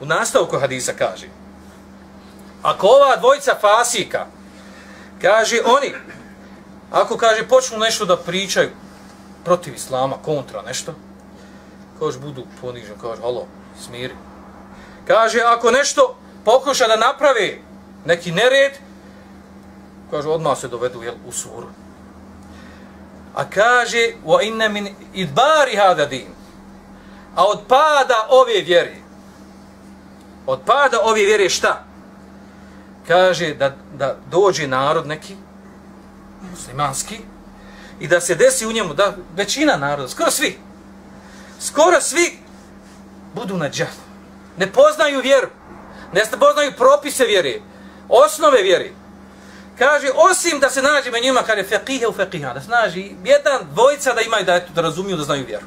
u nastavku hadisa kaže, ako ova dvojica fasika, kaže oni, ako kaže počnu nešto da pričaju protiv islama, kontra nešto, kaže budu ponižen, kaže, halo, smiri. Kaže, ako nešto pokuša da naprave neki nered, kaže, odmah se dovedu jel, u suru. A kaže, wa inna min idbari hada din, a od pada ove vjere, od pada ove vjere šta? Kaže da, da dođe narod neki, muslimanski, i da se desi u njemu, da većina naroda, skoro svi, skoro svi budu na džahlu. Ne poznaju vjeru, ne poznaju propise vjere, osnove vjere. Kaže, osim da se nađe među njima, kaže, feqihe u feqiha, da se nađe jedan dvojica da imaju, da, eto, da razumiju, da znaju vjeru.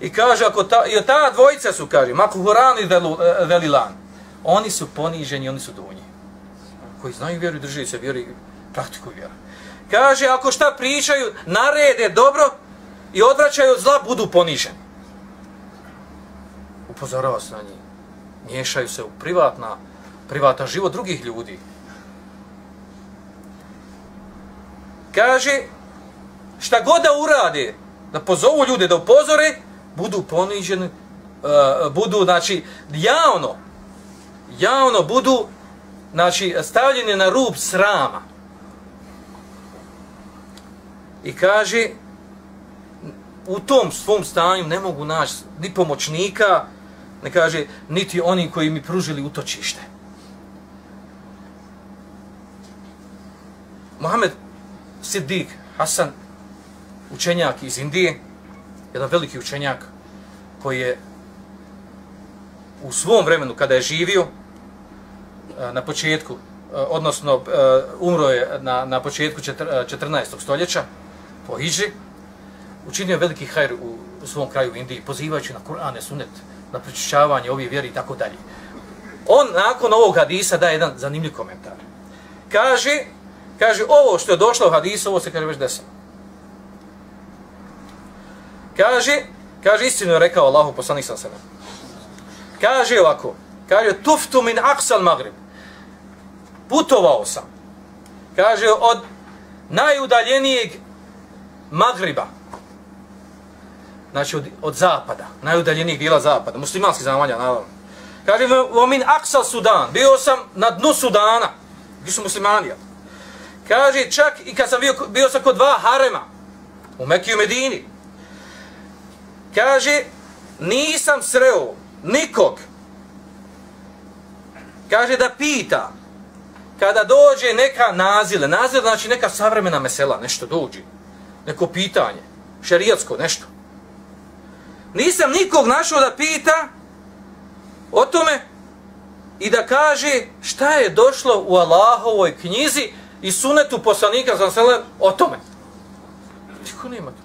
I kaže, ako ta, i ta dvojica su, kaže, Makuhuran i eh, Velilan, oni su poniženi, oni su donji. Koji znaju vjeru i se vjeru i praktikuju vjeru. Kaže, ako šta pričaju, narede dobro i odvraćaju od zla, budu poniženi. Upozorava se na njih. Miješaju se u privatna, privatan život drugih ljudi. Kaže, šta god da urade, da pozovu ljude, da upozore, budu poniženi, uh, budu, znači, javno, javno budu, znači, stavljeni na rub srama. I kaže, u tom svom stanju ne mogu naći ni pomoćnika, ne kaže, niti oni koji mi pružili utočište. Mohamed Siddiq Hasan, učenjak iz Indije, jedan veliki učenjak koji je u svom vremenu kada je živio e, na početku, e, odnosno e, umro je na, na početku 14. stoljeća po Hiđi, učinio veliki hajr u, u svom kraju u Indiji, pozivajući na Kur'ane, sunet, na pročišćavanje ovih vjeri i tako dalje. On nakon ovog hadisa daje jedan zanimljiv komentar. Kaže, kaže ovo što je došlo u hadisu, ovo se kaže već desilo. Kaže, kaže istinu je rekao Allahu poslanik sa sada. Kaže ovako, kaže tuftu min aqsal magrib. Putovao sam. Kaže od najudaljenijeg Magriba. Znači od, od zapada, najudaljenijeg dijela zapada, muslimanski zamalja, naravno. Kaže, o min aksal Sudan, bio sam na dnu Sudana, gdje su muslimani. Kaže, čak i kad sam bio, bio sam kod dva harema, u Mekiju Medini, kaže, nisam sreo nikog, kaže da pita, kada dođe neka nazile, nazile znači neka savremena mesela, nešto dođe, neko pitanje, šerijatsko, nešto. Nisam nikog našao da pita o tome i da kaže šta je došlo u Allahovoj knjizi i sunetu poslanika za o tome. Niko nema to.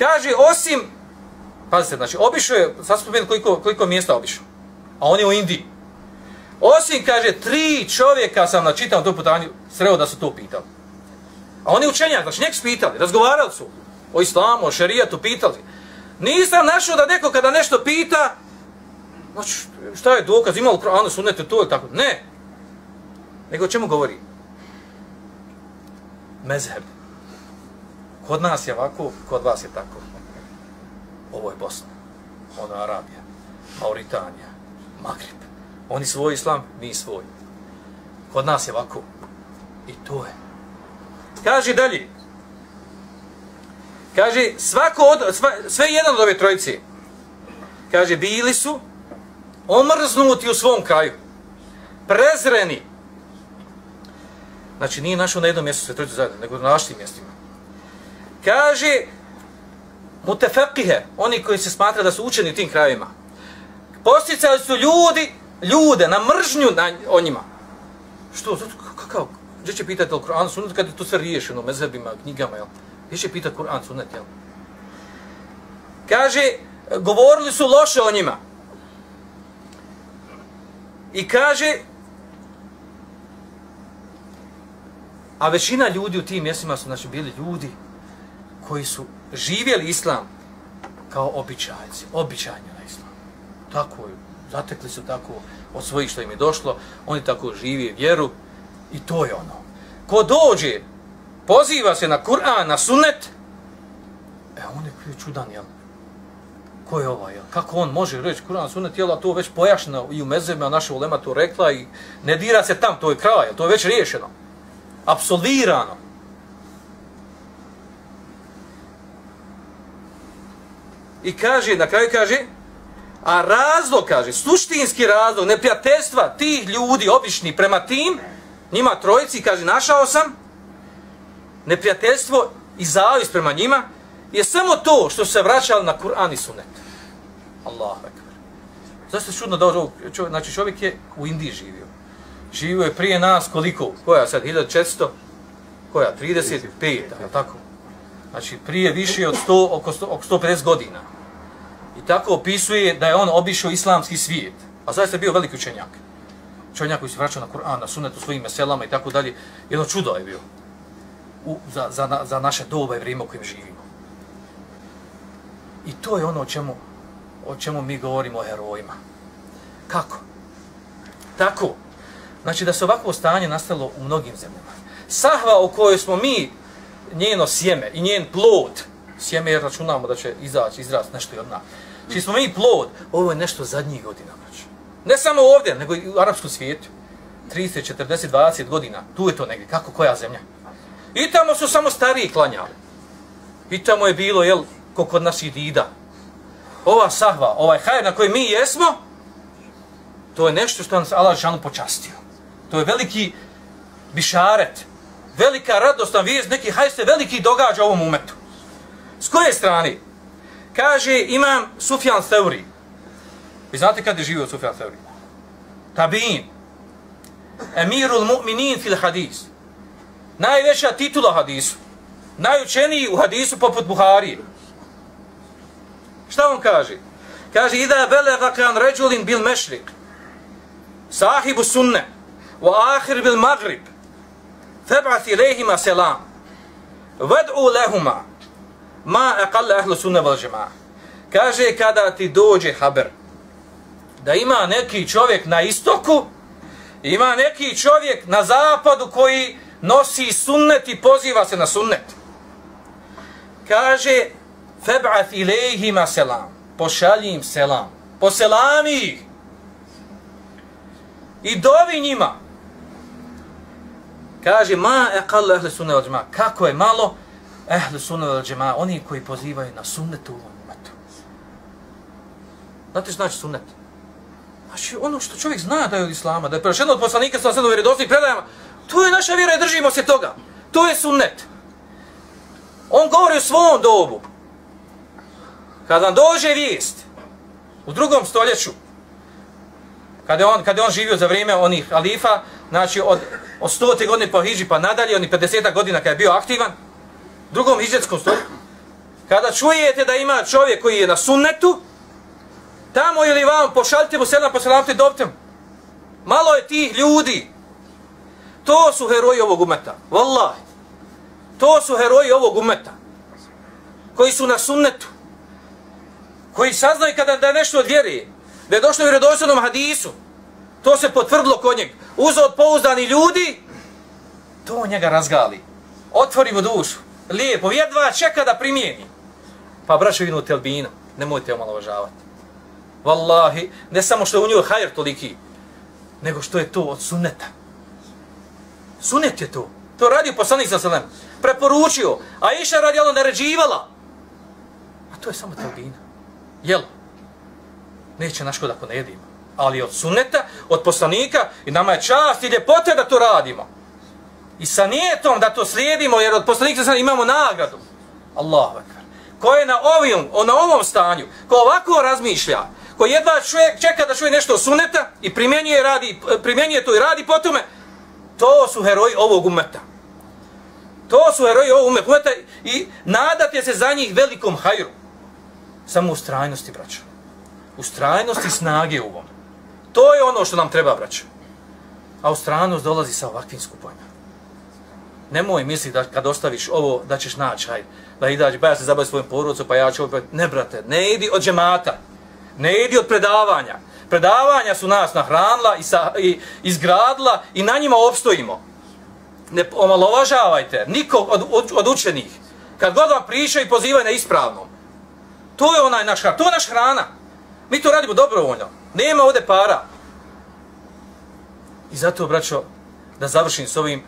Kaže, osim, pazite, znači, obišao je, sad smo koliko, koliko mjesta obišao, a on je u Indiji. Osim, kaže, tri čovjeka sam na čitam to putanju, sreo da su to pitali. A oni učenjak, znači, nek pitali, razgovarali su o islamu, o šerijatu, pitali. Nisam našao da neko kada nešto pita, znači, šta je dokaz, ima u sunnetu sunnete to ili tako? Ne. Nego o čemu govori? Mezheb. Kod nas je ovako, kod vas je tako. Ovo je Bosna, ono Arabija, Mauritanija, Magrib. Oni svoj islam, mi svoj. Kod nas je ovako. I to je. Kaže dalje. Kaže, svako od, sva, sve jedan od ove trojice, kaže, bili su omrznuti u svom kraju. Prezreni. Znači, nije našao na jednom mjestu sve trojice zajedno, nego na našim mjestima. Kaže, mutefekihe, oni koji se smatra da su učeni u tim krajima, posticali su ljudi, ljude na mržnju na, o njima. Što? Kakav? Gdje će pitati o Kur'an sunet kad je to sve riješeno mezebima, knjigama, jel? Gdje će pitati Kur'an sunet, jel? Kaže, govorili su loše o njima. I kaže, a većina ljudi u tim mjestima su znači, bili ljudi koji su živjeli islam kao običajci, običajni na islam. Tako je, zatekli su tako od svojih što im je došlo, oni tako živi vjeru i to je ono. Ko dođe, poziva se na Kur'an, na sunnet, e on je čudan, jel? Ko je ovaj, jel? Kako on može reći Kur'an, sunnet, jel? A to već pojašnjeno i u mezema naša ulema to rekla i ne dira se tam, to je kraj, to je već riješeno. Absolvirano. I kaže, na kraju kaže, a razlog, kaže, suštinski razlog, neprijateljstva tih ljudi, obični, prema tim, njima trojici, kaže, našao sam, neprijateljstvo i zavis prema njima, je samo to što se vraćali na Kur'an i Sunnet. Allah akbar. Zašto je čudno da ovo, znači čovjek je u Indiji živio. Živio je prije nas koliko? Koja sad? 1400? Koja? 35? Je tako? Znači prije više od 100, oko, 100, oko 150 godina. I tako opisuje da je on obišao islamski svijet. A zaista je bio veliki učenjak. Čovjek koji se vraćao na Kur'an, na sunnet u svojim meselama i tako dalje. Jedno čudo je bio u, za, za, za naše doba i vrijeme u kojem živimo. I to je ono o čemu, o čemu mi govorimo o herojima. Kako? Tako. Znači da se ovakvo stanje nastalo u mnogim zemljama. Sahva o kojoj smo mi, njeno sjeme i njen plod, sjeme jer računamo da će izaći, izrast nešto i od nas. Či smo mi plod, ovo je nešto zadnjih godina. Znači. Ne samo ovdje, nego i u arapskom svijetu. 30, 40, 20 godina. Tu je to negdje. Kako, koja zemlja? I tamo su samo stariji klanjali. I tamo je bilo, jel, ko kod naših dida. Ova sahva, ovaj hajr na koji mi jesmo, to je nešto što nas Allah počastio. To je veliki bišaret, velika radost na vijest, neki hajr se veliki događa ovom umetu. S koje strane? Kaže, imam Sufjan Theuri. Vi znate kada je živio Sufjan Theuri? Tabin. Emirul mu'minin fil hadis najveća titula hadisu, najučeniji u hadisu poput Buharije. Šta on kaže? Kaže, ida belega kan ređulin bil mešrik, sahibu sunne, wa ahir bil magrib, feb'ath ilehima selam, ved'u lehuma, ma aqalla ahlu sunne val džema. Kaže, kada ti dođe haber, da ima neki čovjek na istoku, ima neki čovjek na zapadu koji nosi sunnet i poziva se na sunnet. Kaže, feb'ath ilihima selam, pošalji im selam, poselami ih i dovi njima. Kaže, ma eqal ehli sunne al džema, kako je malo ehli sunne al džema, oni koji pozivaju na sunnet u ovom umetu. Znate znači sunnet? Znači ono što čovjek zna da je od islama, da je prešeno od poslanika sa sedom vjerodostojnih predajama, To je naša vjera i držimo se toga. To je sunnet. On govori u svom dobu. Kad vam dođe vijest u drugom stoljeću, kada je on, kada je on živio za vrijeme onih alifa, znači od, od 100. godine po Hiđi pa nadalje, oni 50. godina kada je bio aktivan, drugom hiđetskom stoljeću, kada čujete da ima čovjek koji je na sunnetu, tamo ili vam pošaljite mu sedam poselamte dobtem. Malo je tih ljudi, To su heroji ovog umeta. Wallahi. To su heroji ovog umeta. Koji su na sunnetu. Koji saznaju kada da nešto od vjeri. Da je došlo u redosljnom hadisu. To se potvrdilo kod njeg. Uzo od pouzdani ljudi. To njega razgali. Otvori mu dušu. Lijepo. Jedva čeka da primijeni. Pa braćo vinu telbina. Nemojte omalovažavati. Wallahi. Ne samo što je u njoj hajr toliki. Nego što je to od sunneta. Sunnet je to. To radi poslanik sa selem. Preporučio. A iša radi ono naređivala. A to je samo telbina. Jel? Neće naškod ako ne jedimo. Ali od suneta, od poslanika, i nama je čast i ljepote da to radimo. I sa nijetom da to slijedimo, jer od poslanika sa imamo nagradu. Allahu akbar. Ko je na ovim, na ovom stanju, ko ovako razmišlja, ko jedva čeka da čuje nešto suneta i primjenjuje, radi, primjenjuje to i radi po tome, To su heroji ovog umeta. To su heroji ovog umeta i nadate se za njih velikom hajru. Samo u strajnosti, braćo. U strajnosti snage u ovom. To je ono što nam treba, braćo. A u strajnost dolazi sa ovakvim skupovima. nemoj misli da kad ostaviš ovo, da ćeš naći, hajde, da idaš, ba pa ja se zabavi svojim porodcom, pa ja ću opet, ne brate, ne idi od džemata, ne idi od predavanja. Predavanja su nas nahranila i, sa, i izgradila i na njima opstojimo. Ne omalovažavajte nikog od, od, od učenih. Kad god vam priča i pozivaju na ispravnom. To je onaj naš hrana, to je naš hrana. Mi to radimo dobrovoljno. Nema ovde para. I zato, braćo, da završim s ovim,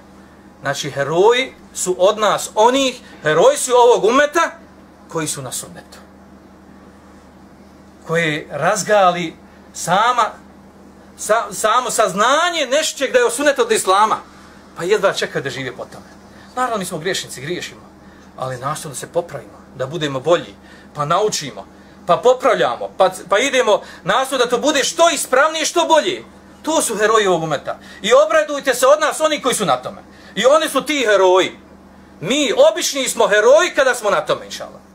znači, heroji su od nas onih, heroji su ovog umeta, koji su na sunnetu. Koji razgali sama, sa, samo saznanje nešćeg da je osunet od islama, pa jedva čeka da žive po tome. Naravno, mi smo griješnici, griješimo, ali našto da se popravimo, da budemo bolji, pa naučimo, pa popravljamo, pa, pa idemo nasto da to bude što ispravnije, što bolje. To su heroji ovog umeta. I obradujte se od nas, oni koji su na tome. I oni su ti heroji. Mi, obični smo heroji kada smo na tome, inšallah.